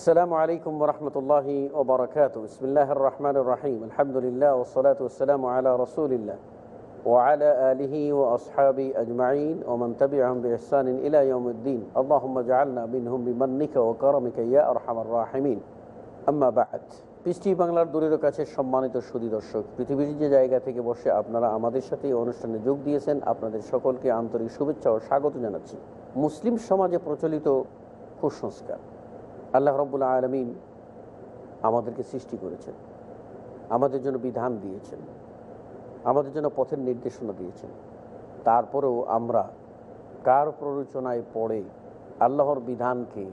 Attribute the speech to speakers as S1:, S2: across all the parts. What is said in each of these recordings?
S1: السلام عليكم ورحمة الله وبركاته بسم الله الرحمن الرحيم الحمد لله والصلاة والسلام على رسول الله وعلى آله وأصحابه أجمعين ومن تبعهم بإحسان إلى يوم الدين اللهم اجعلنا منهم بمنك وكرمك يا أرحم الراحمين أما بعد পৃষ্টি বাংলার দূরের কাছে সম্মানিত সুদী দর্শক পৃথিবীর যে জায়গা থেকে বসে আপনারা আমাদের সাথে এই অনুষ্ঠানে যোগ দিয়েছেন আপনাদের সকলকে আন্তরিক শুভেচ্ছা ও স্বাগত জানাচ্ছি মুসলিম সমাজে প্রচলিত কুসংস্কার আল্লাহ রব্বুল আলমিন আমাদেরকে সৃষ্টি করেছেন। আমাদের জন্য বিধান দিয়েছেন। আমাদের জন্য পথের নির্দেশনা দিয়েছেন। তারপরেও আমরা কার প্ররোচনায় পড়ে আল্লাহর বিধানকে,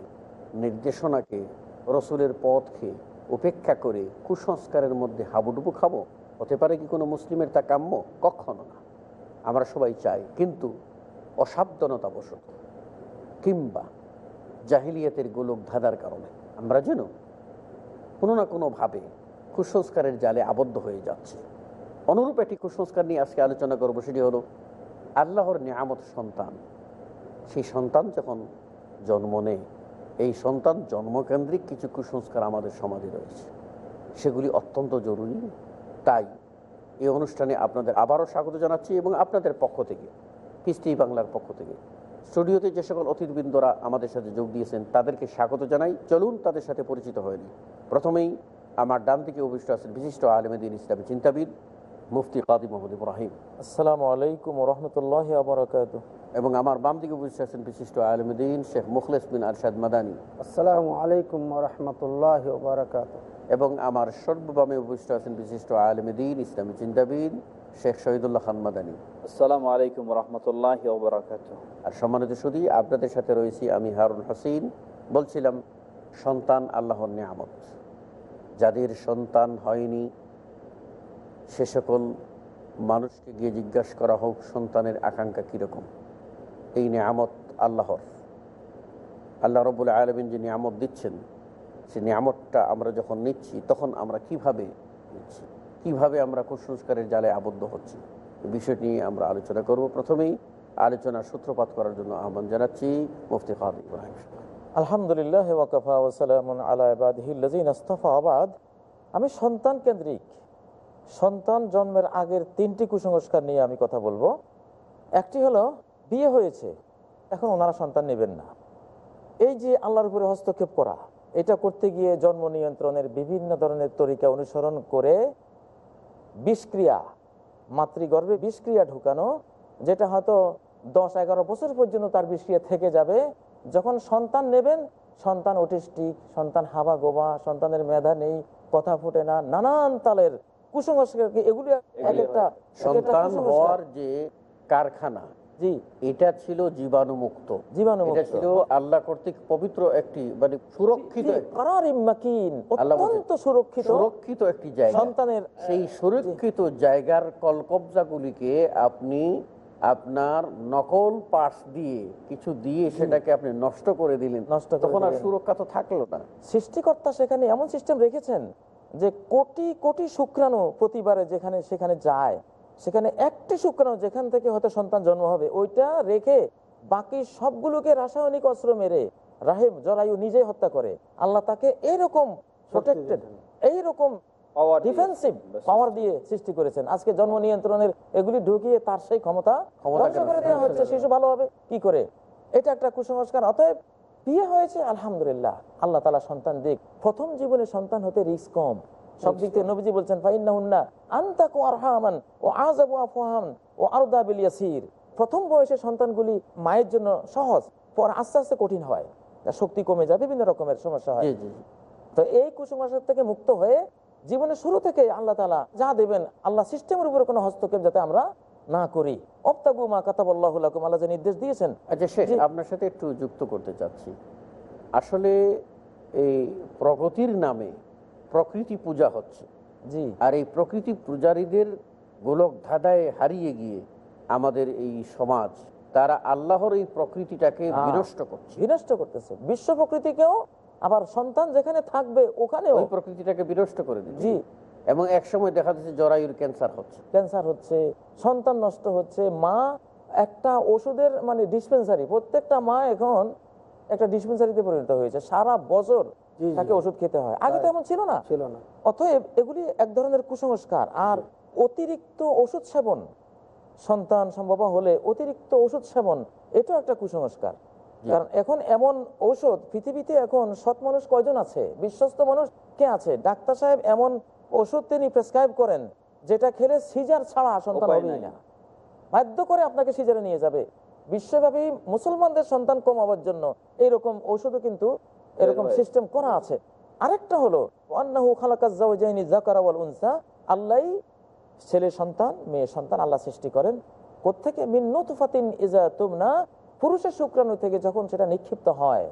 S1: নির্দেশনাকে, রসুলের পথকে উপেক্ষা করে কুসংস্কারের মধ্যে হাবুডুবু খাব? হতে পারে কি কোনো মুসলিমের তা কাম্য? কখনো না। আমরা সবাই চাই, কিন্তু অসাবধানতাবশত কিংবা জাহিলিয়াতের গোলক ধাঁধার কারণে। আমরা যেন কোনো না কোনোভাবে কুসংস্কারের জালে আবদ্ধ হয়ে যাচ্ছে। অনুরূপ একটি কুসংস্কার নিয়ে আজকে আলোচনা করব, সেটি হলো আল্লাহর নিয়ামত সন্তান। সেই সন্তান যখন জন্ম নেয়, এই সন্তান জন্মকেন্দ্রিক কিছু কুসংস্কার আমাদের সমাজে রয়েছে। সেগুলি অত্যন্ত জরুরি। তাই এই অনুষ্ঠানে আপনাদের আবারও স্বাগত জানাচ্ছি এবং আপনাদের পক্ষ থেকে কিস্তি বাংলার পক্ষ থেকে স্টুডিওতে যে সকল অতিথিবৃন্দরা আমাদের সাথে যোগ দিয়েছেন তাদেরকে স্বাগত জানাই। চলুন তাদের সাথে পরিচিত হয়নি প্রথমেই আমার ডান দিকে অভিষ্ট আছেন বিশিষ্ট আলমেদিন ইসলামী চিন্তাবিদ মুফতি কাদি মোহাম্মদ ইব্রাহিম।
S2: আসসালামু আলাইকুম রহমতুল্লাহ আবরকাত
S1: এবং আমার বাম দিকে উপস্থিত আছেন বিশিষ্ট আলমদিন শেখ মুখলেস বিন আরশাদ মাদানী।
S3: আসসালামু আলাইকুম রহমতুল্লাহ বারকাত
S1: এবং আমার সর্ববামে উপস্থিত আছেন বিশিষ্ট আলমদিন ইসলামী চিন্তাবিদ শেখ শহীদুল্লাহ খান মাদানী
S2: আসসালামু আলাইকুম রহমতুল্লাহ
S1: আর সম্মানিত শুধু আপনাদের সাথে রয়েছি আমি হারুন হাসিন। বলছিলাম সন্তান আল্লাহর নিয়ামত। যাদের সন্তান হয়নি সে সকল মানুষকে গিয়ে জিজ্ঞাসা করা হোক সন্তানের আকাঙ্ক্ষা কীরকম? এই নিয়ামত আল্লাহর। আল্লাহ রবুল আলমিন যে নিয়ামত দিচ্ছেন সে নিয়ামতটা আমরা যখন নিচ্ছি তখন আমরা কীভাবে নিচ্ছি? কীভাবে আমরা কুসংস্কারের জালে আবদ্ধ হচ্ছি? বিষয়টি নিয়ে আমরা আলোচনা করব। প্রথমেই আলোচনার সূত্রপাত করার জন্য আহ্বান জানাচ্ছি মুফতি খাদ ইব্রাহিম
S2: আলহামদুলিল্লাহ ওয়াকাফা ওসালাম আবাদ আমি সন্তান কেন্দ্রিক। সন্তান জন্মের আগের তিনটি কুসংস্কার নিয়ে আমি কথা বলব। একটি হলো, বিয়ে হয়েছে, এখন ওনারা সন্তান নেবেন না। এই যে আল্লাহর উপরে হস্তক্ষেপ করা, এটা করতে গিয়ে জন্ম নিয়ন্ত্রণের বিভিন্ন ধরনের তরিকা অনুসরণ করে বিষক্রিয়া মাতৃগর্ভে বিষক্রিয়া ঢুকানো যেটা হয়তো দশ এগারো বছর পর্যন্ত তার বিষক্রিয়া থেকে যাবে যখন সন্তান নেবেন সন্তান অটিস্টিক সন্তান হাবা গোবা সন্তানের মেধা নেই কথা ফুটে না নানান তালের কুসংস্কার এগুলি এক একটা
S1: সন্তান। হওয়ার যে কারখানা
S2: জি
S1: এটা ছিল জীবাণুমুক্ত।
S2: জীবাণুমুক্ত।
S1: ছিল আল্লাহ কর্তৃক পবিত্র একটি মানে সুরক্ষিত
S2: অত্যন্ত সুরক্ষিত
S1: সুরক্ষিত একটি জায়গা।
S2: সন্তানের
S1: সেই সুরক্ষিত জায়গার কলকবজাগুলিকে আপনি আপনার নকল পাশ দিয়ে কিছু দিয়ে সেটাকে আপনি নষ্ট করে দিলেন।
S2: নষ্ট
S1: তখন আর সুরক্ষা তো থাকল না।
S2: সৃষ্টিকর্তা সেখানে এমন সিস্টেম রেখেছেন যে কোটি কোটি শুক্রাণু প্রতিবারে যেখানে সেখানে যায়। সেখানে একটি শুক্রাণু যেখান থেকে হয়তো সন্তান জন্ম হবে ওইটা রেখে বাকি সবগুলোকে রাসায়নিক অস্ত্র মেরে রাহিম জরায়ু নিজে হত্যা করে। আল্লাহ তাকে এরকম প্রোটেক্টেড এইরকম ডিফেন্সিভ পাওয়ার দিয়ে সৃষ্টি করেছেন। আজকে জন্ম নিয়ন্ত্রণের এগুলি ঢুকিয়ে তার সেই ক্ষমতা করে দেওয়া হচ্ছে শিশু ভালো হবে কি করে? এটা একটা কুসংস্কার। অতএব বিয়ে হয়েছে আলহামদুলিল্লাহ। আল্লাহ তালা সন্তান দিক। প্রথম জীবনে সন্তান হতে রিস্ক কম। সব দিক থেকে নবীজি বলছেন ফাইন্না আন্তাকু আরহামান ও আজাবু আফহামান ও আরদা বিল ইয়াসির। প্রথম বয়সে সন্তানগুলি মায়ের জন্য সহজ পর আস্তে আস্তে কঠিন হয়। শক্তি কমে যায় বিভিন্ন রকমের সমস্যা হয়। তো এই কুসংস্কার থেকে মুক্ত হয়ে জীবনের শুরু থেকে আল্লাহ তালা যা দেবেন আল্লাহ সিস্টেমের উপরে কোনো হস্তক্ষেপ যাতে আমরা না করি। অপ্তাগু মা কাতাবল্লাহুল্লাকুম আল্লাহ যে নির্দেশ দিয়েছেন।
S1: আচ্ছা শেষ আপনার সাথে একটু যুক্ত করতে চাচ্ছি। আসলে এই প্রগতির নামে প্রকৃতি পূজা হচ্ছে।
S2: জি।
S1: আর এই প্রকৃতি পূজারীদের গোলক ধাঁধায় হারিয়ে গিয়ে আমাদের এই সমাজ তারা আল্লাহর এই প্রকৃতিটাকে
S2: হ্যাঁ।
S1: বিনষ্ট করছে।
S2: বিনষ্ট করতেছে। বিশ্ব প্রকৃতিকেও আবার সন্তান যেখানে থাকবে ওখানে
S1: ওই প্রকৃতিটাকে বিনষ্ট করে দিচ্ছে
S2: জি।
S1: এবং এক সময় দেখা যাচ্ছে জরায়ুর ক্যান্সার হচ্ছে।
S2: ক্যান্সার হচ্ছে সন্তান নষ্ট হচ্ছে। মা একটা ওষুধের মানে ডিসপেন্সারি প্রত্যেকটা মা এখন একটা ডিসপেন্সারিতে পরিণত হয়েছে। সারা বছর। তাকে ওষুধ খেতে হয়। আগে তো এমন ছিল না?
S3: ছিল না।
S2: অতএব এগুলি এক ধরনের কুসংস্কার। আর অতিরিক্ত ওষুধ সেবন সন্তান সম্ভব হলে অতিরিক্ত ওষুধ সেবন এটাও একটা কুসংস্কার। কারণ এখন এমন ঔষধ পৃথিবীতে এখন সৎ মানুষ কয়জন আছে? বিশ্বস্ত মানুষ কে আছে? ডাক্তার সাহেব এমন ওষুধ তিনি প্রেসক্রাইব করেন যেটা খেলে সিজার ছাড়া সন্তান
S1: নাই।
S2: না। বাধ্য করে আপনাকে সিজারে নিয়ে যাবে। বিশ্বব্যাপী মুসলমানদের সন্তান কমাবার জন্য এইরকম ঔষধও কিন্তু এরকম সিস্টেম করা আছে। আরেকটা হলো উনসা আল্লাহ ছেলে সন্তান মেয়ে সন্তান আল্লাহ সৃষ্টি করেন। কোত্থেকে? মিন ইজা তুমনা পুরুষের শুক্রাণু থেকে যখন সেটা নিক্ষিপ্ত হয়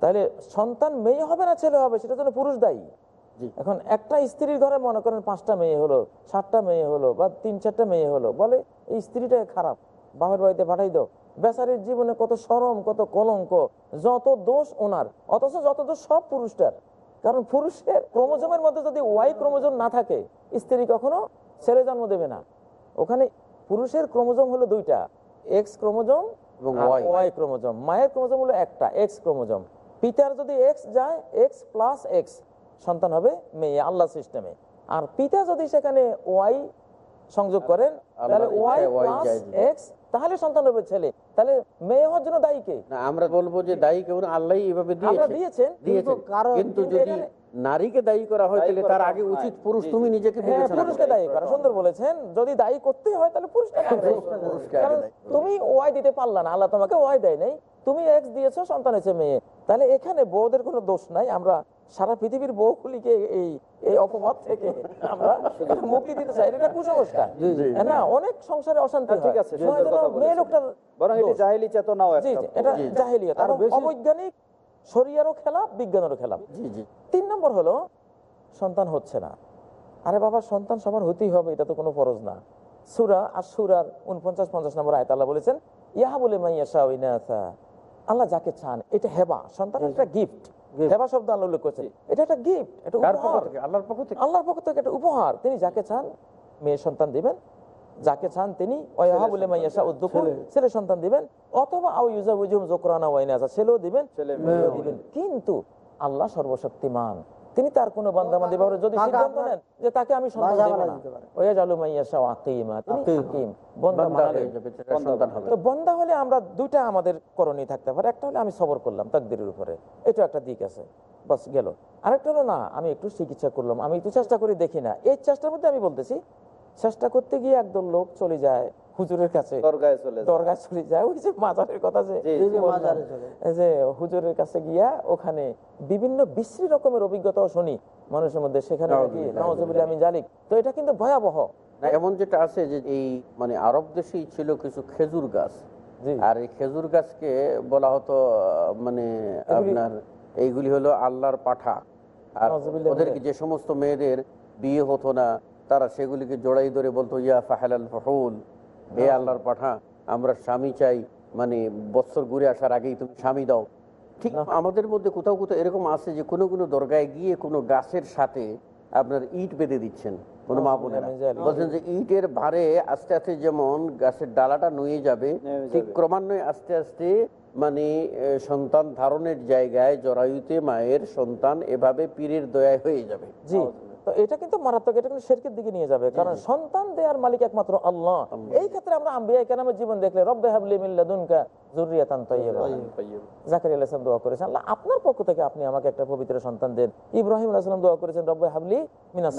S2: তাহলে সন্তান মেয়ে হবে না ছেলে হবে? সেটা জন্য পুরুষ দায়ী। এখন একটা স্ত্রীর ঘরে মনে করেন পাঁচটা মেয়ে হলো সাতটা মেয়ে হলো বা তিন চারটা মেয়ে হলো বলে এই স্ত্রীটা খারাপ বাপের বাড়িতে পাঠাই দাও। বেচারির জীবনে কত সরম কত কলঙ্ক যত দোষ ওনার অথচ যত দোষ সব পুরুষটার। কারণ পুরুষের ক্রোমোজোমের মধ্যে যদি ওয়াই ক্রোমোজোম না থাকে স্ত্রী কখনো ছেলে জন্ম দেবে না। ওখানে পুরুষের ক্রোমোজোম হলো দুইটা এক্স ক্রোমোজোম ওয়াই ক্রোমোজোম। মায়ের ক্রোমোজোম হলো একটা এক্স ক্রোমোজোম। পিতার যদি এক্স যায় এক্স প্লাস এক্স সন্তান হবে মেয়ে আল্লাহ সিস্টেমে। আর পিতা যদি সেখানে ওয়াই সংযোগ করেন তাহলে ওয়াই প্লাস এক্স তাহলে সন্তান হবে ছেলে। তাহলে মেয়ে হওয়ার জন্য দায়ী কে?
S1: আমরা বলব যে দায়ী কেউ আল্লাহ এইভাবে
S2: দিয়েছেন।
S1: কিন্তু যদি নারীকে দায়ী করা হয় তাহলে তার আগে উচিত পুরুষ তুমি নিজেকে
S2: হ্যাঁ পুরুষকে দায়ী করা। সুন্দর বলেছেন। যদি দায়ী করতে হয় তাহলে পুরুষকে কারণ তুমি ওয়াই দিতে পারলা না আল্লাহ তোমাকে ওয়াই দেয় নাই। তুমি এক্স দিয়েছ সন্তান হয়েছে মেয়ে। তাহলে এখানে বউদের কোনো দোষ নাই। আমরা সারা পৃথিবীর বউগুলিকে এই এই অপবাদ থেকে আমরা মুক্তি দিতে চাই। এটা কুসংস্কার। না অনেক সংসারে অশান্তি
S4: হ্যাঁ, ঠিক আছে,
S2: মেয়ে। লোকটার
S4: বরং এটি। জাহিলি চেতনাও
S2: এটা
S1: জি।
S3: আর
S2: অবৈজ্ঞানিক শরিয়ারও খেলাফ বিজ্ঞানেরও
S1: জি
S2: তিন নম্বর হলো সন্তান হচ্ছে না। আরে বাবা সন্তান সবার হতেই হবে এটা তো কোনো ফরজ না। সুরা আর সুরার উনপঞ্চাশ পঞ্চাশ নম্বর আয়ত আল্লাহ বলেছেন ইহা বলে মাইয়াশা ইনাসা। আল্লাহ যাকে চান এটা হেবা। সন্তান একটা গিফট হেবা শব্দ আল্লাহ উল্লেখ করেছেন। এটা একটা গিফট এটা
S1: আল্লাহর পক্ষ থেকে?
S2: আল্লাহর পক্ষ থেকে একটা উপহার। তিনি যাকে চান মেয়ে সন্তান দিবেন যাকে চান তিনি বলে মাইয়াশা উদ্দুকুর ছেলে। সন্তান দিবেন অথবা ছেলেও দিবেন দিবেন। কিন্তু আল্লাহ সর্বশক্তিমান। তিনি তার কোনো বান্দাবান্দি ব্যাপারে যদি সিদ্ধান্ত নেন যে তাকে আমি সন্তান দেব না। ওয়া জালু মাইয়াশা আকিমা। তো বন্দা হলে আমরা দুইটা আমাদের করণীয় থাকতে পারে। একটা হলে আমি সবর করলাম তাকদিরের উপরে। এটা একটা দিক আছে। বাস গেল। আরেকটা হলো না আমি একটু চিকিৎসা করলাম। আমি একটু চেষ্টা করে দেখি না। এই চেষ্টার মধ্যে আমি বলতেছি চেষ্টা করতে গিয়ে একদল লোক চলে যায় হুজুরের কাছে।
S4: দরগায় চলে যায়।
S2: ওই যে মাজারের কথা যে হুজুরের কাছে গিয়া ওখানে বিভিন্ন বিশ্রী রকমের অভিজ্ঞতাও শুনি মানুষের মধ্যে। সেখানে আমি জালিক। তো এটা কিন্তু ভয়াবহ।
S1: না এমন যেটা আছে যে এই মানে আরব দেশেই ছিল কিছু খেজুর গাছ। আর এই খেজুর গাছকে বলা হতো মানে আপনার এইগুলি হলো আল্লাহর পাঠা। আর ওদেরকে যে সমস্ত মেয়েদের বিয়ে হতো না তারা সেগুলিকে জোড়াই ধরে বলতো ইয়া ফাহালাল ফহুল হে আল্লাহর পাঠা আমরা স্বামী চাই মানে বৎসর ঘুরে আসার আগেই তুমি স্বামী দাও। ঠিক আমাদের মধ্যে কোথাও কোথাও এরকম আছে যে কোনো কোনো দরগায় গিয়ে কোনো গাছের সাথে আপনার ইট বেঁধে দিচ্ছেন কোনো মা বোনেরা। বলছেন যে ইটের ভারে আস্তে আস্তে যেমন গাছের ডালাটা নুয়ে যাবে ঠিক ক্রমান্বয়ে আস্তে আস্তে মানে সন্তান ধারণের জায়গায় জরায়ুতে মায়ের সন্তান এভাবে পীরের দয়ায় হয়ে যাবে।
S2: জি। তো এটা কিন্তু মারাত্মক এটা কিন্তু শেরকের দিকে নিয়ে যাবে। কারণ সন্তান দেওয়ার মালিক একমাত্র আল্লাহ। এই ক্ষেত্রে আমরা আম্বিয়া কেরামের জীবন দেখলে রব্বে হাবলি দোয়া করেছেন আল্লাহ আপনার পক্ষ থেকে আপনি আমাকে একটা পবিত্র সন্তান দেন। ইব্রাহিম দোয়া করেছেন রব্বে হাবলি মিনাস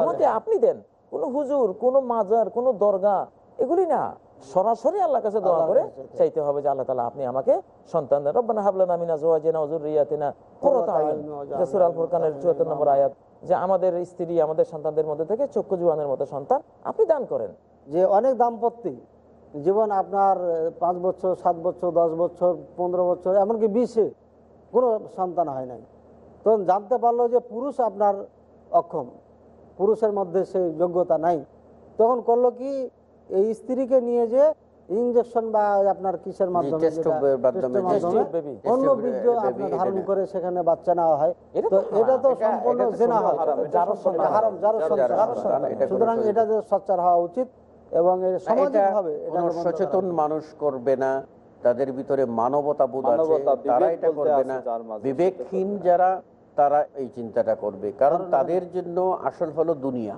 S2: আমাকে আপনি দেন। কোন হুজুর কোন মাজার কোন দরগা এগুলি না। সরাসরি আল্লাহর কাছে দোয়া করে চাইতে হবে যে আল্লাহ তালা আপনি আমাকে সন্তান দেন। রব্বানা হাবলানা মিনা জওয়াজিনা ওযুররিয়াতিনা কুররাতা আয়ুন যে সূরা আল ফুরকানের 74 নম্বর আয়াত যে আমাদের স্ত্রী আমাদের সন্তানদের মধ্যে থেকে চক্ষু জুয়ানের মতো সন্তান আপনি দান করেন।
S3: যে অনেক দাম্পত্যি জীবন আপনার পাঁচ বছর সাত বছর দশ বছর পনেরো বছর এমনকি বিশে কোনো সন্তান হয় নাই। তখন জানতে পারল যে পুরুষ আপনার অক্ষম পুরুষের মধ্যে সেই যোগ্যতা নাই। তখন করল কি এই স্ত্রীকে নিয়ে যে ইঞ্জেকশন বা আপনার কিসের মাধ্যমে। অন্য বীর্য আপনার ধারণ করে সেখানে বাচ্চা নেওয়া হয়। তো এটা তো সম্পূর্ণ জেনা হয়।
S1: হারাম,
S3: যার সুতরাং এটা যে সচ্চার হওয়া উচিত এবং
S1: সচেতন মানুষ করবে না। তাদের ভিতরে মানবতা বোধ আছে তারা এটা করবে না। বিবেকহীন যারা তারা এই চিন্তাটা করবে। কারণ তাদের জন্য আসল হলো দুনিয়া।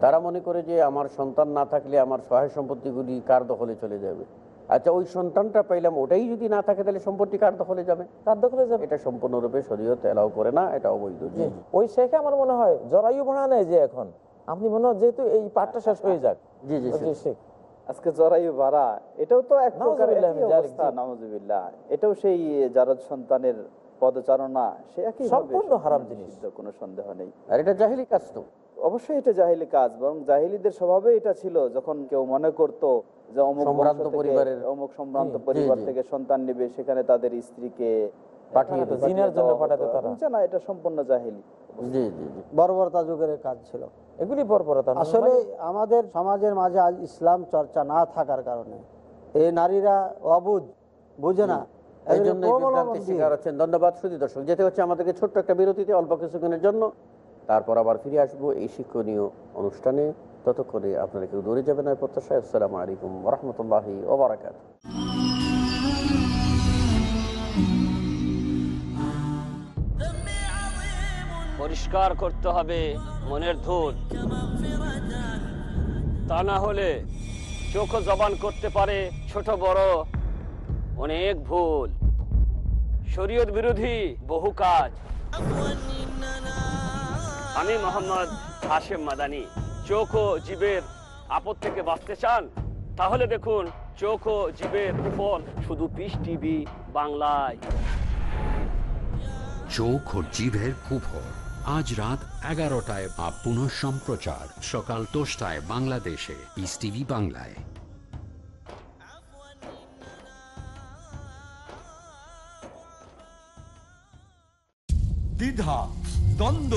S1: তারা মনে করে যে আমার সন্তান না থাকলে আমার সহায় সম্পত্তিগুলি কার দখলে চলে যাবে? আচ্ছা ওই সন্তানটা পাইলাম ওটাই যদি না থাকে তাহলে সম্পত্তি কার দখলে যাবে?
S2: কার দখলে যাবে?
S1: এটা সম্পূর্ণরূপে শরীয়ত এলাও করে না এটা অবৈধ জি।
S2: ওই শেখে আমার মনে হয় জরায়ু ভাড়া নেই যে এখন। আপনি মনে হয় যেহেতু এই পাঠটা শেষ হয়ে যাক।
S1: জি জি
S2: জি, শেখ।
S4: আজকে জরায়ু বাড়া এটাও তো এক
S2: নাউজুবিল্লাহ
S4: এটাও সেই জারদ সন্তানের পদচারণা সে একই
S2: সম্পূর্ণ হারাম জিনিস।
S4: কোনো সন্দেহ নেই।
S1: আর এটা জাহিলি কাজ তো।
S4: অবশ্যই এটা জাহিলি কাজ বরং জাহিলিদের স্বভাবে এটা ছিল যখন কেউ মনে করত যে অমুক
S1: পরিবারের-
S4: অমুক সম্ভ্রান্ত পরিবার থেকে সন্তান নেবে সেখানে তাদের স্ত্রীকে
S1: পাঠিয়ে
S2: জিনের জন্য
S4: দেওয়া
S2: তারা।
S4: না? এটা সম্পূর্ণ জাহিলি।
S1: জি জি জি।
S3: বর্বরতা যুগের কাজ ছিল।
S2: এগুলি বর্বরতা
S3: আসলে আমাদের সমাজের মাঝে আজ ইসলাম চর্চা না থাকার কারণে এই নারীরা অবুঝ বুঝে না।
S1: এই জন্য ধন্যবাদ সুদী দর্শক যেতে হচ্ছে আমাদেরকে ছোট্ট একটা বিরতিতে অল্প কিছুক্ষণের জন্য তারপর আবার ফিরে আসব এই শিক্ষণীয় অনুষ্ঠানে। ততক্ষণে আপনারা কেউ দৌড়ে যাবেন না প্রত্যাশায়। আসসালামু আলাইকুম রহমতুল্লাহি ওবরাকাত
S5: পরিষ্কার করতে হবে মনের ধূল। তা না হলে চোখ জবান করতে পারে ছোট বড় অনেক ভুল। শরীয়ত বিরোধী বহু কাজ। আমি মোহাম্মদ হাশেম মাদানি চোখ ও জীবের আপদ থেকে বাঁচতে চান? তাহলে দেখুন চোখ ও জীবের কুফল শুধু পিস টিভি বাংলায়।
S6: চোখ ও জিভের কুফর। আজ রাত এগারোটায় বা পুনঃ সম্প্রচার সকাল দশটায় বাংলাদেশে পিস টিভি বাংলায়।
S7: দ্বিধা দ্বন্দ্ব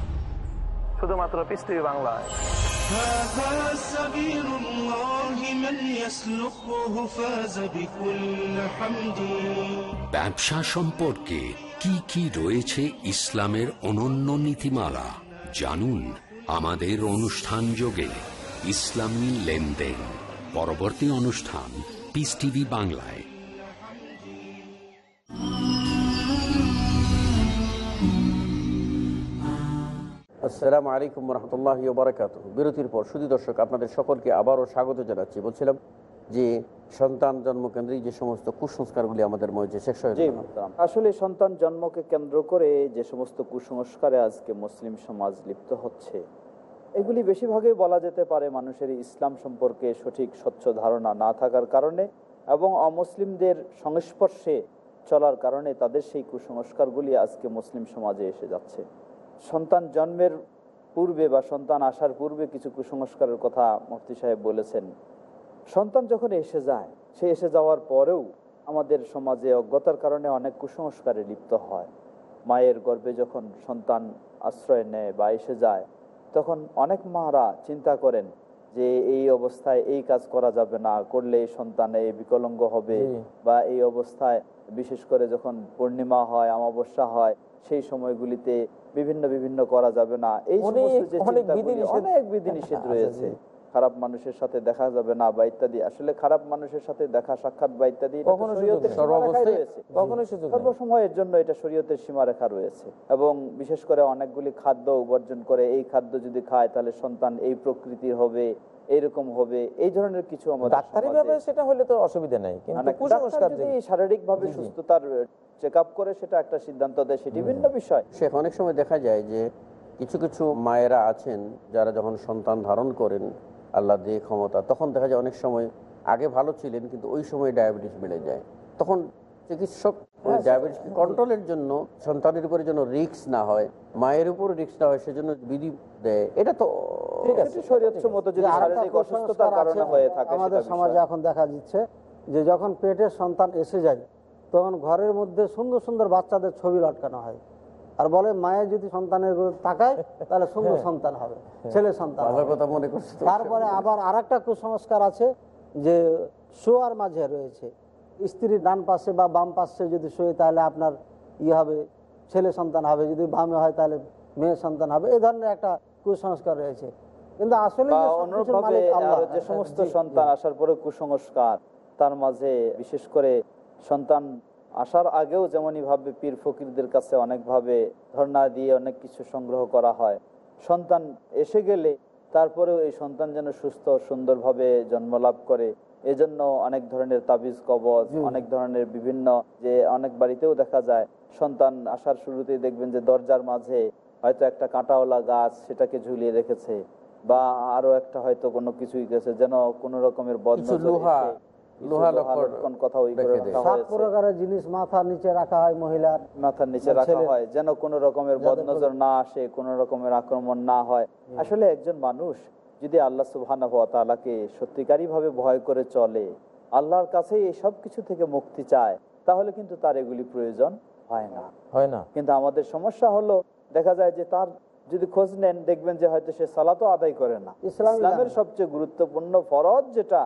S8: শুধুমাত্র পিস টিভি বাংলায়।
S6: ব্যবসা সম্পর্কে কি কি রয়েছে ইসলামের অনন্য নীতিমালা জানুন আমাদের অনুষ্ঠান যোগে ইসলামী লেনদেন। পরবর্তী অনুষ্ঠান পিস টিভি বাংলায়।
S1: আসসালামু আলাইকুম রহমতুল্লাহ বারাকাত বিরতির পর সুদী দর্শক আপনাদের সকলকে আবারও স্বাগত জানাচ্ছি। বলছিলাম যে সন্তান জন্মকেন্দ্রিক যে সমস্ত কুসংস্কারগুলি আমাদের মধ্যে।
S4: আসলে সন্তান জন্মকে কেন্দ্র করে যে সমস্ত কুসংস্কারে আজকে মুসলিম সমাজ লিপ্ত হচ্ছে এগুলি বেশিরভাগই বলা যেতে পারে মানুষের ইসলাম সম্পর্কে সঠিক স্বচ্ছ ধারণা না থাকার কারণে এবং অমুসলিমদের সংস্পর্শে চলার কারণে তাদের সেই কুসংস্কারগুলি আজকে মুসলিম সমাজে এসে যাচ্ছে। সন্তান জন্মের পূর্বে বা সন্তান আসার পূর্বে কিছু কুসংস্কারের কথা মুফতি সাহেব বলেছেন। সন্তান যখন এসে যায় সে এসে যাওয়ার পরেও আমাদের সমাজে অজ্ঞতার কারণে অনেক কুসংস্কারে লিপ্ত হয়। মায়ের গর্ভে যখন সন্তান আশ্রয় নেয় বা এসে যায় তখন অনেক মারা চিন্তা করেন যে এই অবস্থায় এই কাজ করা যাবে না করলে এই সন্তান এই বিকলঙ্গ হবে বা এই অবস্থায় বিশেষ করে যখন পূর্ণিমা হয় অমাবস্যা হয় সেই সময়গুলিতে বিভিন্ন বিভিন্ন করা যাবে না। এই সমস্ত
S2: অনেক বিধিনিষেধ-
S4: অনেক বিধিনিষেধ
S2: আছে,
S4: রয়েছে। খারাপ মানুষের সাথে দেখা যাবে না বা ইত্যাদি। আসলে খারাপ মানুষের সাথে দেখা সাক্ষাৎ বা ইত্যাদি রয়েছে। সর্বসময়ের জন্য এটা শরীয়তের সীমারেখা রয়েছে। এবং বিশেষ করে অনেকগুলি খাদ্য উপার্জন করে এই খাদ্য যদি খায় তাহলে সন্তান এই প্রকৃতির হবে। এইরকম হবে এই ধরনের কিছু আমাদের
S2: ডাক্তারি ভাবে সেটা হলে তো অসুবিধা নেই কিন্তু কুসংস্কার
S4: যদি শারীরিক ভাবে। সুস্থতার চেক আপ করে সেটা একটা সিদ্ধান্ত দেয় সেটি ভিন্ন বিষয়।
S1: শেখ অনেক সময় দেখা যায় যে কিছু কিছু মায়েরা আছেন যারা যখন সন্তান ধারণ করেন আল্লাহ দিয়ে ক্ষমতা তখন দেখা যায় অনেক সময় আগে ভালো ছিলেন কিন্তু ওই সময় ডায়াবেটিস বেড়ে যায়। তখন চিকিৎসক ওই ডায়াবেটিস কন্ট্রোলের জন্য সন্তানের উপরে যেন রিস্ক না হয় মায়ের উপর রিক্স না হয় সেজন্য বিধি দেয়। এটা তো
S4: হয়ে
S3: আমাদের সমাজে এখন দেখা যাচ্ছে যে যখন পেটের সন্তান এসে যায় তখন ঘরের মধ্যে সুন্দর সুন্দর বাচ্চাদের ছবি লটকানো হয়। আর বলে মায়ের যদি সন্তানের তাকায় তাহলে সুন্দর সন্তান হবে ছেলে সন্তান হবে।
S1: কথা মনে করছি
S3: তারপরে আবার আরেকটা কুসংস্কার আছে যে শোয়ার মাঝে রয়েছে। স্ত্রীর ডান পাশে বা বাম পাশে যদি শোয়ে তাহলে আপনার ইয়ে হবে ছেলে সন্তান হবে যদি বামে হয় তাহলে মেয়ে সন্তান হবে এই ধরনের একটা কুসংস্কার রয়েছে কিন্তু আসলে যে সবকিছুর
S4: অনুরূপভাবে
S3: মালিক আল্লাহ।
S4: আরও যে সমস্ত। সন্তান আসার পরে কুসংস্কার তার মাঝে বিশেষ করে সন্তান আসার আগেও যেমনই ভাবে পীর ফকিরদের কাছে অনেকভাবে ধর্ণা দিয়ে অনেক কিছু সংগ্রহ করা হয় সন্তান এসে গেলে তারপরেও এই সন্তান যেন সুস্থ সুন্দরভাবে জন্ম লাভ করে এজন্য অনেক ধরনের তাবিজ কবজ অনেক ধরনের বিভিন্ন যে অনেক বাড়িতেও দেখা যায় সন্তান আসার শুরুতেই দেখবেন যে দরজার মাঝে হয়তো একটা কাঁটাওয়ালা গাছ সেটাকে ঝুলিয়ে রেখেছে বা আরও একটা হয়তো কোনো কিছুই গেছে যেন কোন রকমের
S1: কিছু
S4: বদনজর
S1: লোহা
S4: এসে, কিছু
S1: লোহা
S4: লোহা
S1: লক্কর
S4: লটকন কথা ওই করে
S1: রেখে দেয়।
S4: রাখা
S3: সাত
S4: হয়েছে।
S3: প্রকারের জিনিস মাথার নিচে রাখা হয় মহিলার।
S4: মাথার নিচে
S3: বা
S4: রাখা হয় যেন কোন রকমের বদনজর না আসে কোন রকমের আক্রমণ না হয়। আসলে একজন মানুষ যদি আল্লাহ সুবহানাহু ওয়া তাআলাকে সত্যিকারী ভাবে ভয় করে চলে আল্লাহর কাছে এই সব কিছু থেকে মুক্তি চায় তাহলে কিন্তু তার এগুলি প্রয়োজন হয় না।
S2: হয় না।
S4: কিন্তু আমাদের সমস্যা হলো দেখা যায় যে তার যদি খোঁজ নেন দেখবেন যে হয়তো সে সালাতও আদায় করে না। ইসলামের সবচেয়ে গুরুত্বপূর্ণ ফরজ যেটা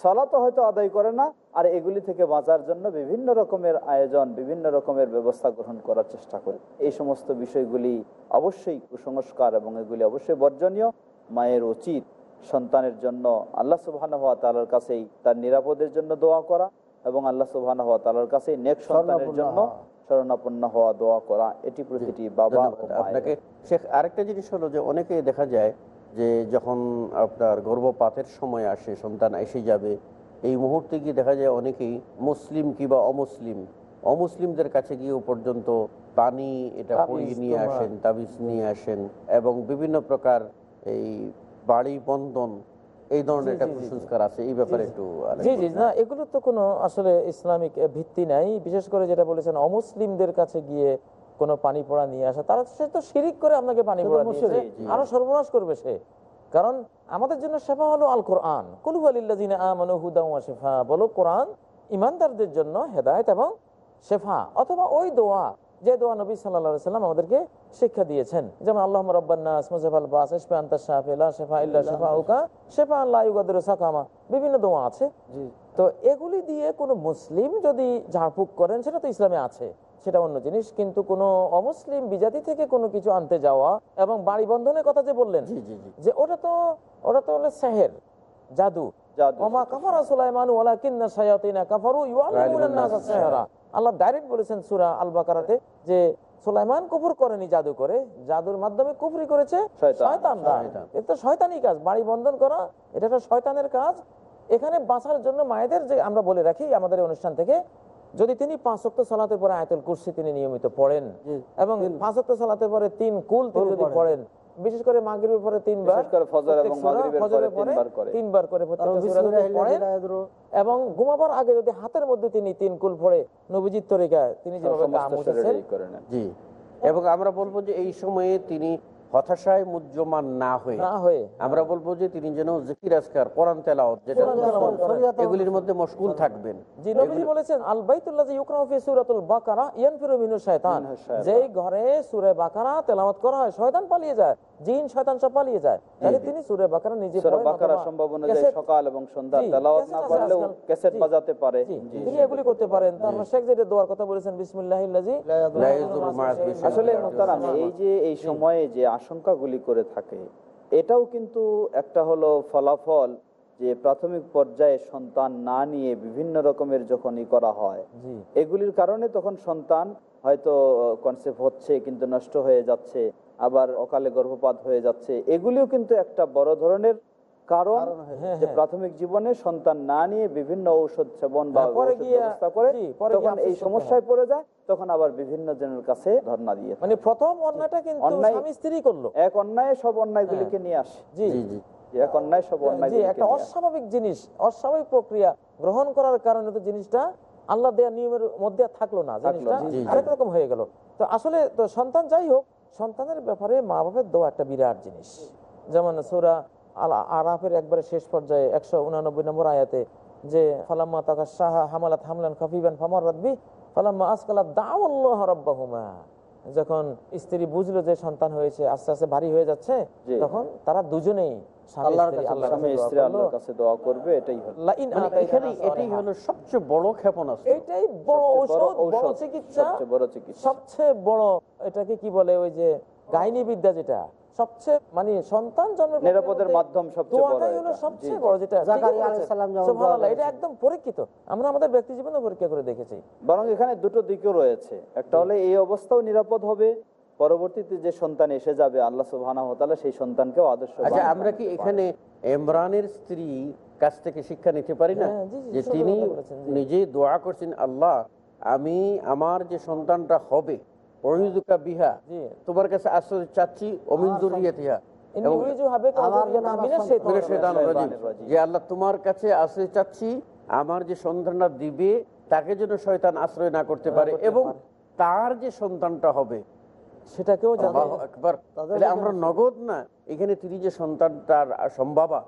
S4: সালাতও হয়তো আদায় করে না আর এগুলি থেকে বাঁচার জন্য বিভিন্ন রকমের আয়োজন বিভিন্ন রকমের ব্যবস্থা গ্রহণ করার চেষ্টা করে। এই সমস্ত বিষয়গুলি অবশ্যই কুসংস্কার এবং এগুলি অবশ্যই বর্জনীয়। মায়ের উচিত সন্তানের জন্য আল্লাহ সুবহান হওয়া তালার কাছেই তার নিরাপদের জন্য দোয়া করা এবং আল্লাহ সুবহান হওয়া তালার কাছেই নেক সন্তানের জন্য শরণাপন্ন হওয়া দোয়া করা। এটি প্রতিটি বাবা ও
S1: ধন্যবাদ।
S4: মায়ের।
S1: আপনাকে শেখ আরেকটা জিনিস হলো যে অনেকে দেখা যায় যে যখন আপনার গর্ভপাতের সময় আসে সন্তান এসে যাবে এই মুহূর্তে গিয়ে দেখা যায় অনেকেই মুসলিম কিংবা অমুসলিম অমুসলিমদের কাছে গিয়েও পর্যন্ত পানি এটা নিয়ে আসেন তাবিজ নিয়ে আসেন এবং বিভিন্ন প্রকার এই বাড়ি বন্ধন এই ধরনের একটা। কুসংস্কার আছে এই ব্যাপারে একটু
S2: জি জি না এগুলো তো কোনো আসলে ইসলামিক ভিত্তি নাই। বিশেষ করে যেটা বলেছেন অমুসলিমদের কাছে গিয়ে কোনো পানি পড়া নিয়ে আসা তারা সে তো শিরিক করে আপনাকে পানি পড়া দিয়েছে। আরও সর্বনাশ করবে সে। কারণ আমাদের জন্য সেবা হলো আল কোরআন কুলু আলিল্লাযিনা আমানু হুদা ওয়া শিফা বলো কোরআন ইমানদারদের জন্য হেদায়েত এবং শেফা অথবা ওই দোয়া যে দোয়া নবী আলাইহি সাল্লাম আমাদেরকে শিক্ষা দিয়েছেন। যেমন আল্লাহ রাব্বান্নাস মুজাফাল বাস ইশফা আনতা শাফি লা শিফা ইল্লা শিফাউকা শিফা লা ইউগাদিরু সাকামা বিভিন্ন দোয়া আছে। তো এগুলি দিয়ে কোনো মুসলিম যদি ঝাড়ফুঁক করেন সেটা তো ইসলামে আছে সেটা অন্য জিনিস। কিন্তু কোনো অমুসলিম বিজাতি থেকে কোনো কিছু আনতে যাওয়া এবং বাড়ি বন্ধনের কথা যে বললেন যে ওটা তো ওটা তো হলো সেহের জাদু।
S4: জাদু।
S2: ওমা কাফারা সুলাইমানু ওয়ালাকিন্না শায়াতিনা কাফারু ইউআল্লিমুনা নাসা সিহরা। আল্লাহ ডাইরেক্ট বলেছেন সূরা আল বাকারাতে যে সুলাইমান কুফর করেনি জাদু করে জাদুর মাধ্যমে কুফরি করেছে
S4: শয়তান।
S2: শয়তানরা এটা তো শয়তানি কাজ বাড়ি বন্ধন করা এটা একটা শয়তানের কাজ এখানে বাঁচার জন্য মায়েদের যে আমরা বলে রাখি আমাদের অনুষ্ঠান থেকে যদি তিনি পাঁচ অক্ট সালাতের পরে আয়তুল কুরসি তিনি নিয়মিত পড়েন এবং পাঁচ অক্ট সালাতের পরে তিন কুল তিনি
S3: কুল
S2: যদি
S3: পড়েন।
S2: বিশেষ করে মাগরিবের পরে তিনবার
S4: করে ফজর এবং মাগরিবের পরে তিনবার করে।
S2: তিনবার করে। এবং ঘুমাবার আগে যদি হাতের মধ্যে তিনি তিন কুল পড়ে নবীজির তরিকায় তিনি যেভাবে
S4: কাম
S1: জি এবং আমরা বলব যে এই সময়ে তিনি হতাশায় মুজ্জমান না হয়ে আমরা বলব যে তিনি যেন জিকির আজকার কোরআন তেলাওয়াত যেটা এগুলির মধ্যে মশগুল থাকবেন।
S2: জি নবীজি বলেছেন আল বাইতুল্লাযী ইউকরাউ ফি সূরাতুল বাকারা ইয়ানফিরু মিনহু শায়তান। যেই ঘরে সূরা বাকারা তেলাওয়াত করা হয় শয়তান পালিয়ে যায় জিন শয়তান সব পালিয়ে যায়। তাহলে তিনি সূরা বাকারা নিজে
S4: সূরা বাকারা
S2: অথবা
S4: সম্ভব অনুযায়ী সকাল এবং সন্ধ্যা তেলাওয়াত না
S2: আজকাল।
S4: ক্যাসেট বাজাতে পারে।
S2: জি,
S4: জি,
S2: তিনি এগুলি করতে পারেন। তারপর শেখ যেটা দোয়ার কথা বলেছেন
S1: ইসমিহি
S4: আসলে। মোহতারাম এই যে এই সময়ে যে আশঙ্কাগুলি করে থাকে। এটাও কিন্তু একটা হলো ফলাফল যে প্রাথমিক পর্যায়ে সন্তান না নিয়ে বিভিন্ন রকমের যখন ই করা হয় এগুলির কারণে তখন সন্তান হয়তো কনসেপ্ট হচ্ছে কিন্তু নষ্ট হয়ে যাচ্ছে আবার অকালে গর্ভপাত হয়ে যাচ্ছে এগুলিও কিন্তু একটা বড় ধরনের কারণ
S2: হ্যাঁ,
S4: যে
S2: হ্যাঁ।
S4: প্রাথমিক জীবনে সন্তান না নিয়ে বিভিন্ন ঔষধ সেবন বা
S2: হ্যাঁ,
S4: করে তখন এই সমস্যায় পড়ে যায় তখন আবার বিভিন্ন জনের কাছে ধর্ণা দিয়ে
S2: মানে প্রথম অন্যায়টা কিন্তু
S4: অন্যায়-
S2: স্বামী স্ত্রী করল।
S4: এক অন্যায় সব অন্যায়গুলিকে নিয়ে আসে।
S2: জি
S1: জি জি।
S4: এক অন্যায় সব অন্যায়
S2: একটা অস্বাভাবিক জিনিস অস্বাভাবিক প্রক্রিয়া গ্রহণ করার কারণে তো জিনিসটা আল্লাহ দেয়া নিয়মের মধ্যে থাকল না জিনিসটা
S1: জি, জি।
S2: আরেক রকম হয়ে গেল। তো আসলে তো সন্তান যাই হোক সন্তানের ব্যাপারে মা বাবার দোয়া একটা বিরাট জিনিস। যেমন সুরা আল আরাফের একবারে শেষ পর্যায়ে একশো উনানব্বই নম্বর আয়াতে যে ফালাম্মা তাকা সাহা হামালাত হামলান খাফিবান ফামার রাব্বি ফালাম্মা আসকালা দাওয়াল্লাহ রাব্বাহুমা। যখন স্ত্রী বুঝলো যে সন্তান হয়েছে আস্তে আস্তে ভারী হয়ে যাচ্ছে তখন তারা দুজনেই
S1: মানে বড়
S2: চিকিৎসা।
S4: সবচেয়ে বড়
S2: এটাকে কি বলে ওই যে গাইনি বিদ্যা যেটা সবচেয়ে মানে সন্তান জন্মের
S4: নিরাপদের মাধ্যম সবচেয়ে বড়
S2: হলো সবচেয়ে বড় যেটা
S3: জাকারিয়া আলাইহিস সালাম
S2: সুবহানাল্লাহ, এটা একদম পরীক্ষিত। আমরা আমাদের ব্যক্তি জীবনে পরীক্ষা করে দেখেছি।
S4: বরং এখানে দুটো দিকও রয়েছে। একটা হলে এই অবস্থাও নিরাপদ হবে পরবর্তীতে যে সন্তান এসে যাবে আল্লাহ সুবহানাহু ওয়া তাআলা সেই সন্তানকেও আদর্শ
S1: আচ্ছা আমরা কি এখানে ইমরানের স্ত্রী কাছ থেকে শিক্ষা নিতে পারি না?
S2: হ্যাঁ,
S1: যে তিনি নিজে দোয়া করছেন আল্লাহ আমি আমার যে সন্তানটা হবে বিহা তোমার কাছে আশ্রয় চাচ্ছি
S3: সন্তান-।
S1: যে আল্লাহ তোমার কাছে আশ্রয় চাচ্ছি আমার যে সন্তানটা দিবে তাকে যেন শয়তান আশ্রয় না করতে পারে এবং তার যে সন্তানটা হবে
S2: সেটাকেও
S1: আমরা নগদ না? এখানে তিনি যে সন্তানটার সম্ভাবা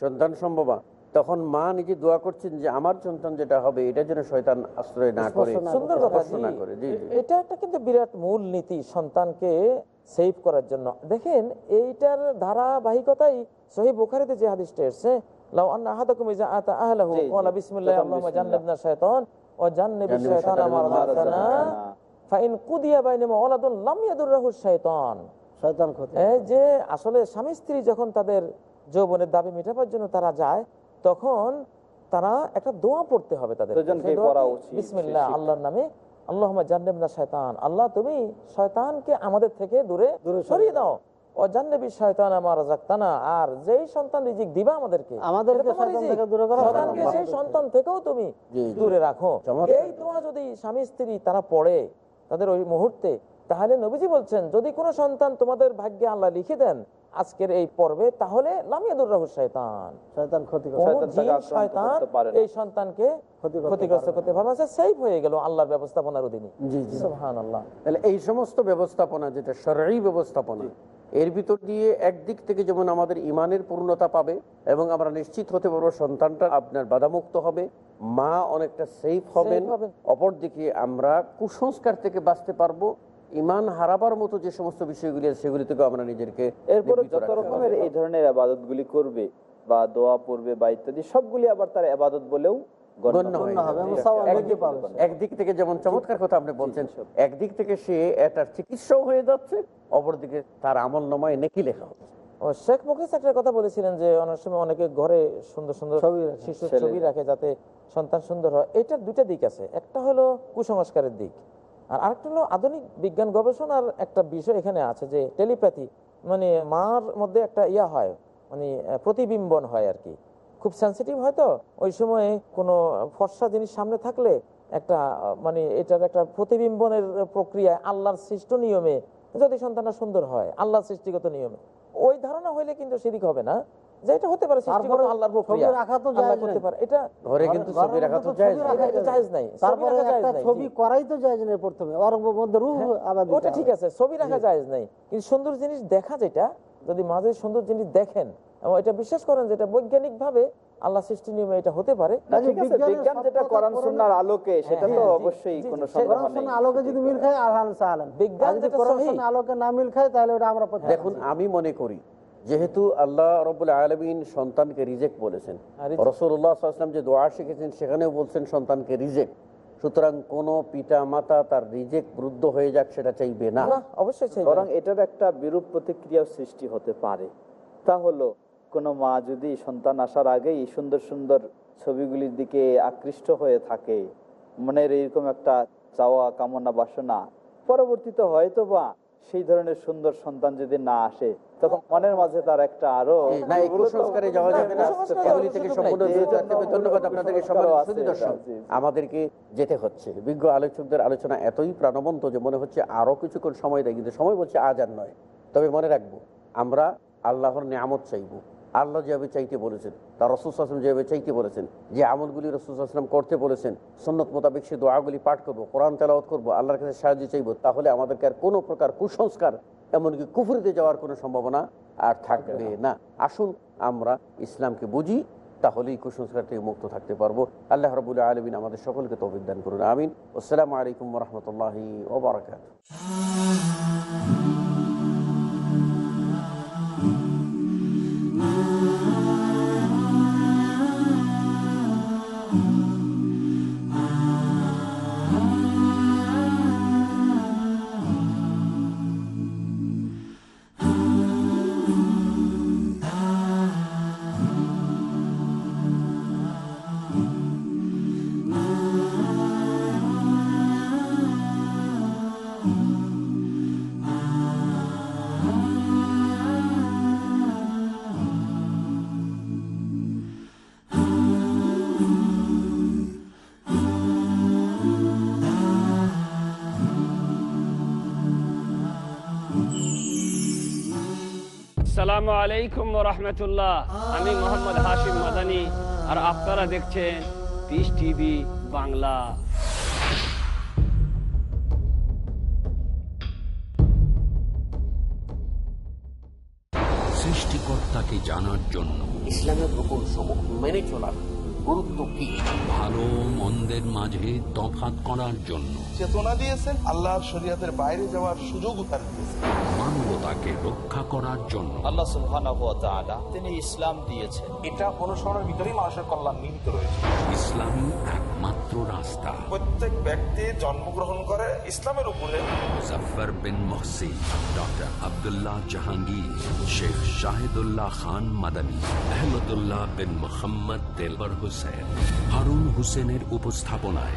S1: সন্তান সম্ভাবা তখন মা নিজে দোয়া করছেন যে আমার সন্তান যেটা হবে এটা যেন শয়তান আশ্রয় না করে।
S2: সুন্দর কথা
S1: না করে
S2: এটা একটা কিন্তু বিরাট মূল নীতি সন্তানকে সেভ করার জন্য। দেখেন এইটার ধারাবাহিকতাই সহি বুখারিতে যে হাদিসটা এসেছে লাউ আন্না আহাদাকুম ইজা আতা আহলাহু। ক্বালা বিসমিল্লাহ আল্লাহুম্মা। জান্নিবনা শাইতান ওয়া জান্নিবি
S1: জান্নিবি
S2: শাইতানা
S1: শাইতানা
S2: মা
S1: মা
S2: রাযাকতানা
S4: রাযাকতানা।
S2: ফাইন কুদিয়া বাইনাহুমা ওয়ালাদুন লাম ইয়াদুররাহু শাইতান
S3: শয়তান ক্ষতি
S2: এই যে আসলে স্বামী স্ত্রী যখন তাদের যৌবনের দাবি মেটাবার জন্য তারা যায় তখন তারা একটা দোয়া পড়তে হবে তাদের বিসমিল্লাহ আল্লাহর নামে আল্লাহুম্মা জান্নিবনা শয়তান। আল্লাহ তুমি শয়তানকে আমাদের থেকে দূরে
S3: দূরে
S2: সরিয়ে দাও। ও শয়তান আমার রাজাক্তানা আর যেই সন্তান রিজিক দিবা আমাদেরকে
S3: আমাদেরকে শয়তান থেকে দূরে করো,
S2: শয়তানকে সেই সন্তান থেকেও তুমি
S1: জি, জি।
S2: দূরে রাখো। এই দোয়া যদি স্বামী স্ত্রী তারা পড়ে তাদের ওই মুহূর্তে তাহলে নবীজি বলছেন যদি কোনো সন্তান তোমাদের ভাগ্যে আল্লাহ লিখে দেন আজকের এই পর্বে তাহলে লামিয়াদুর রাহু শয়তান। এই সন্তানকে ক্ষতিগ্রস্ত করতে পারবে না। সেফ হয়ে গেল আল্লাহর ব্যবস্থাপনার অধীনে। সুবহানাল্লাহ।
S1: তাহলে এই সমস্ত ব্যবস্থাপনা যেটা সরকারি ব্যবস্থাপনা এর ভিতর দিয়ে একদিক থেকে যেমন আমাদের ইমানের পূর্ণতা পাবে এবং আমরা নিশ্চিত হতে পারব সন্তানটা আপনার বাধামুক্ত হবে মা অনেকটা সেফ হবেন। অপরদিকে আমরা কুসংস্কার থেকে বাঁচতে পারব ইমান হারাবার মতো যে সমস্ত বিষয়গুলি আছে সেগুলি থেকে আমরা নিজেদেরকে
S4: এরপরে যত রকমের এই ধরনের আবাদত গুলি করবে বা দোয়া পড়বে বা ইত্যাদি সবগুলি আবার তার আবাদত বলেও একদিক থেকে
S1: যেমন চমৎকার কথা আপনি বলছেন একদিক থেকে সে এটার চিকিৎসাও হয়ে যাচ্ছে অপরদিকে তার আমল নমায় নেকি লেখা হচ্ছে।
S2: শেখ মুখলিস একটা কথা বলেছিলেন যে অনেক সময় অনেকে ঘরে সুন্দর সুন্দর
S3: ছবি
S2: শিশুর ছবি রাখে যাতে সন্তান সুন্দর হয়। এটার দুইটা দিক আছে। একটা হলো কুসংস্কারের দিক। আর আরেকটা হলো আধুনিক বিজ্ঞান গবেষণার একটা বিষয় এখানে আছে যে টেলিপ্যাথি মানে মার মধ্যে একটা ইয়া হয় মানে প্রতিবিম্বন হয় আর কি। খুব সেন্সিটিভ হয়তো ওই সময়ে কোনো ফর্সা জিনিস সামনে থাকলে একটা মানে এটার একটা প্রতিবিম্বনের প্রক্রিয়ায় আল্লাহর সৃষ্ট নিয়মে, যদি সন্তানটা সুন্দর হয়, আল্লাহর সৃষ্টিগত নিয়মে, ওই ধারণা হইলে কিন্তু সেদিক হবে না। যে এটা হতে পারে সৃষ্টিগত আল্লাহর প্রক্রিয়া।
S3: রাখা তো
S2: আল্লাহ
S3: জায়েজ
S2: করতে পারে। এটা
S1: ঘরে কিন্তু ছবি রাখা তো জায়েজ
S2: এটা জায়েজ নাই।
S3: তারপরে একটা ছবি করাই তো না প্রথমে। ওর মধ্যে রুহ আবার
S2: ওটা ঠিক আছে ছবি রাখা যায় নাই। কিন্তু সুন্দর জিনিস দেখা যেটা যদি মাঝে সুন্দর জিনিস দেখেন এবং এটা বিশ্বাস করেন যেটা বৈজ্ঞানিক ভাবে আল্লাহ সৃষ্টি নিয়মে এটা হতে পারে
S4: বিজ্ঞান যেটা কোরআন সুন্নাহর আলোকে সেটা তো
S2: হ্যাঁ,
S4: অবশ্যই কোনো সন্দেহ নেই।
S3: আলোকে যদি মিল খায় সাহালান
S2: বিজ্ঞান
S3: যদি
S2: যেটা
S3: কোরআন আলোকে না মিল খায় তাহলে ওটা আমরা
S1: দেখুন আমি মনে করি যেহেতু আল্লাহ রবুল আলমিন সন্তানকে রিজেক্ট বলেছেন।
S2: হ্যাঁ, reject।
S1: রসুল্লাহ আসলাম যে দোয়া শিখেছেন সেখানেও বলছেন সন্তানকে রিজেক্ট সুতরাং কোনো পিতা মাতা তার রিজেক্ট বৃদ্ধ হয়ে যাক সেটা চাইবে না।
S2: না অবশ্যই
S4: বরং এটার একটা বিরূপ প্রতিক্রিয়াও সৃষ্টি হতে পারে। তা হলো কোনো মা যদি সন্তান আসার আগেই সুন্দর সুন্দর ছবিগুলির দিকে আকৃষ্ট হয়ে থাকে মনের এরকম একটা চাওয়া কামনা বাসনা পরবর্তীতে হয়তো বা সেই ধরনের সুন্দর সন্তান যদি না আসে তখন মনের মাঝে তার একটা
S1: আরও
S4: জি।
S1: আমাদেরকে যেতে হচ্ছে। বিজ্ঞ আলোচকদের আলোচনা এতই প্রাণবন্ত যে মনে হচ্ছে আরও কিছুক্ষণ সময় দেয় কিন্তু সময় বলছে আজ আর নয়। তবে মনে রাখব আমরা আল্লাহর নিয়ামত চাইব। আল্লাহ যেভাবে চাইতে বলেছেন তার রসুল আসলাম যেভাবে চাইতে বলেছেন যে আমলগুলি রসুল আসলাম করতে বলেছেন সন্ন্যত মোতাবেক সে দোয়াগুলি পাঠ করব কোরআন তেলাওয়াত করব আল্লাহর কাছে সাহায্য চাইব তাহলে আমাদেরকে আর কোনো প্রকার কুসংস্কার এমনকি কুফুরিতে যাওয়ার কোনো সম্ভাবনা আর থাকবে না। আসুন আমরা ইসলামকে বুঝি তাহলেই কুসংস্কার থেকে মুক্ত থাকতে পারব। আল্লাহ রবুল্লা আলমিন আমাদের সকলকে তৌফিক দান করুন আমিন। আসসালামু আলাইকুম রহমতুল্লাহি ওবরাকাত
S5: আসসালামু আলাইকুম রহমতুল্লাহ। আমি মোহাম্মদ হাশিম মাদানি আর আপনারা দেখছেন পিস টিভি বাংলা।
S6: সৃষ্টিকর্তাকে জানার জন্য
S1: ইসলামের রূপন সমূহ মেনে চলার গুরুত্ব কি?
S6: ভালো মন্দের মাঝে তফাৎ করার জন্য
S9: চেতনা দিয়েছেন আল্লাহর শরীয়তের বাইরে যাওয়ার সুযোগ তার দিয়েছেন।
S6: মানবতাকে রক্ষা করার জন্য।
S4: আল্লাহ সুবহানাহু ওয়া তাআলা তিনি ইসলাম দিয়েছেন।
S9: এটা অনুসরণের ভিতরেই মানুষের কল্যাণ নিহিত রয়েছে।
S6: ইসলামী একমাত্র রাস্তা।
S9: প্রত্যেক ব্যক্তি জন্মগ্রহণ করে ইসলামের উপরে।
S6: মুজফার বিন মহসিন ডক্টর আব্দুল্লাহ জাহাঙ্গীর শেখ শাহিদুল্লাহ খান মাদানী আহমদুল্লাহ বিন মোহাম্মদ তেলবর হুসেন হারুন হুসেনের উপস্থাপনায়।